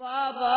بابا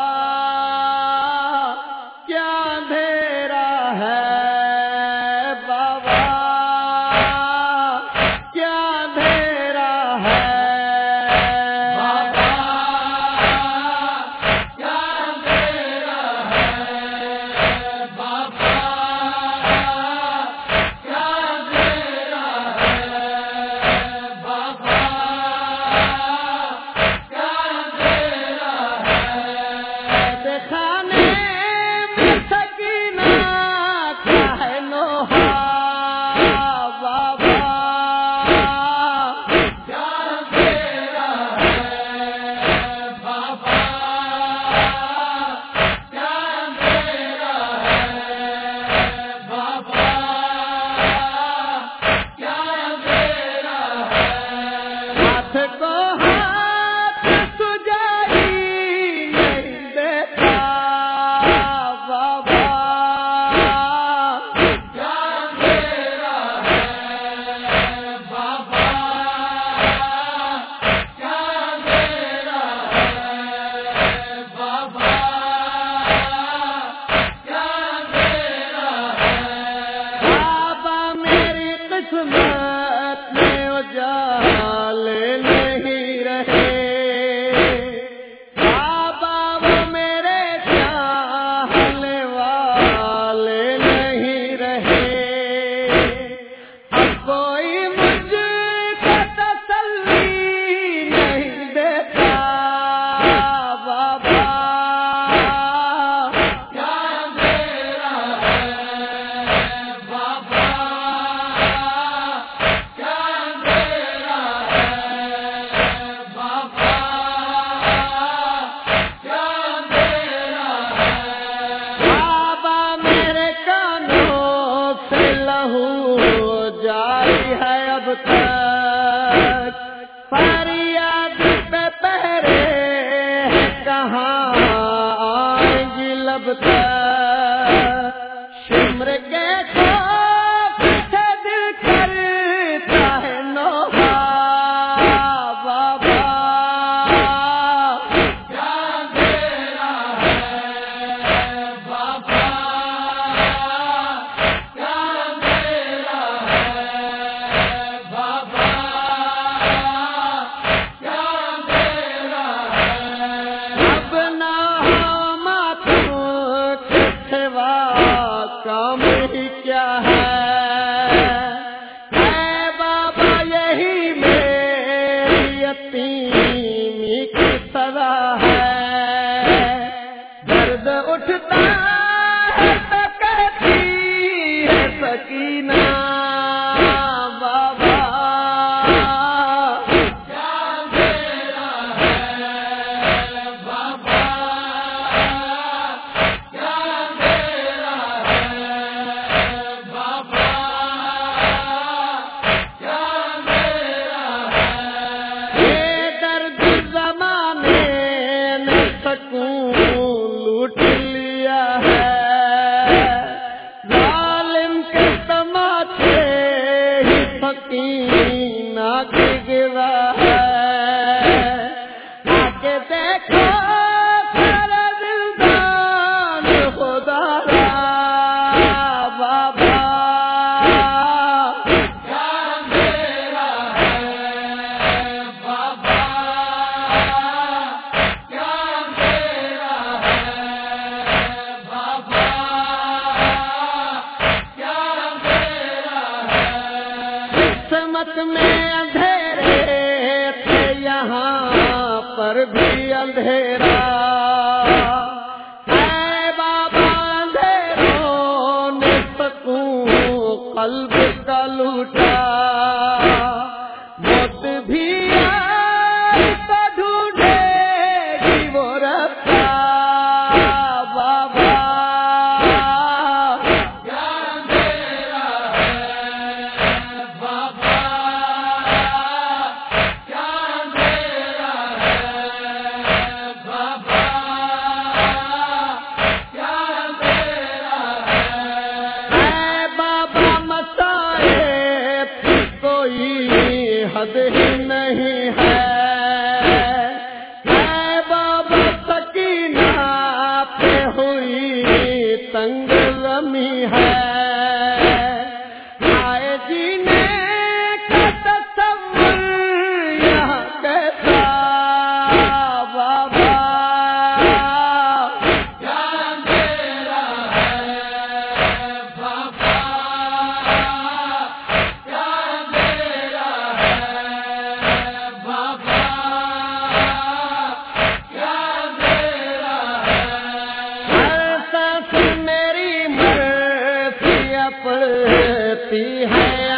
شمر شام کام مدینہ کی قسمت میں اندھیرے تھے، یہاں پر بھی اندھیرا۔ اے بابا اندھیروں نے سکوں قلب کا لوٹا۔ موت بھی کوئی حد ہی نہیں ہے۔ پڑتی ہے۔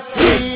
رکھی